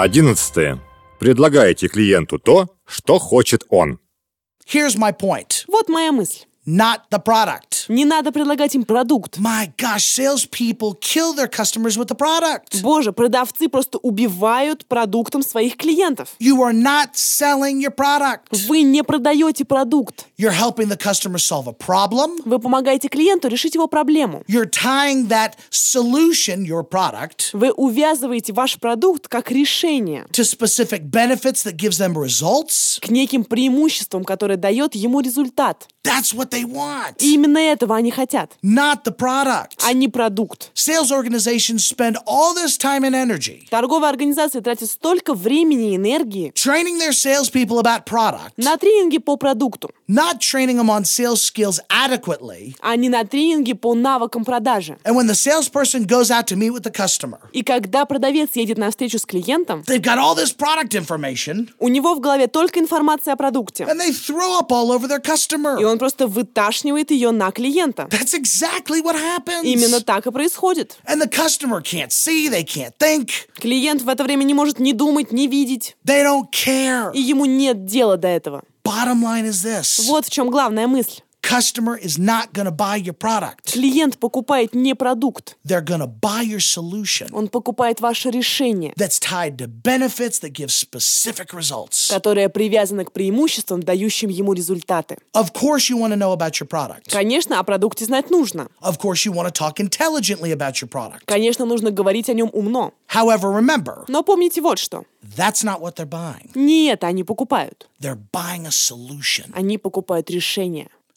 Одиннадцатое. Предлагайте клиенту то, что хочет он. Here's my point Вот моя мысль. Not the product. Не надо предлагать им продукт. My gosh, salespeople kill their customers with the product. Боже, продавцы просто убивают продуктом своих клиентов. You are not selling your product. Вы не продаете продукт. You're helping the customer solve a problem. Вы помогаете клиенту решить его проблему. You're tying that solution, your product, Вы увязываете ваш продукт как решение to specific benefits that gives them results. к неким преимуществам, которые дает ему результат. That's what they want, И именно этого они хотят, not the product. а не продукт. Sales organizations spend all this time and energy Торговые организации тратят столько времени и энергии training their salespeople about product, на тренинги по продукту, not training them on sales skills adequately. а не на тренинги по навыкам продажи. And when the salesperson goes out to meet with the customer, И когда продавец едет на встречу с клиентом, they've got all this product information у него в голове только информация о продукте. and they throw up all over their И customer. он просто выташнивает ее на клиента. That's exactly what happens. Именно так и происходит. And the customer can't see, they can't think, Клиент в это время не может ни думать, ни видеть. they don't care. И ему нет дела до этого. Bottom line is this Вот в чем главная мысль. Customer is not going to buy your product, Клиент покупает не продукт, they're going to buy your solution он покупает ваше решение, that's tied to benefits that give specific results. которое привязано к преимуществам, дающим ему результаты. Of course, you want to know about your product. Конечно, о продукте знать нужно. Of course, you want to talk intelligently about your product. Конечно, нужно говорить о нем умно. However, remember, Но помните вот что. that's not what they're buying. Не это они покупают. They're buying a solution. Они покупают решение.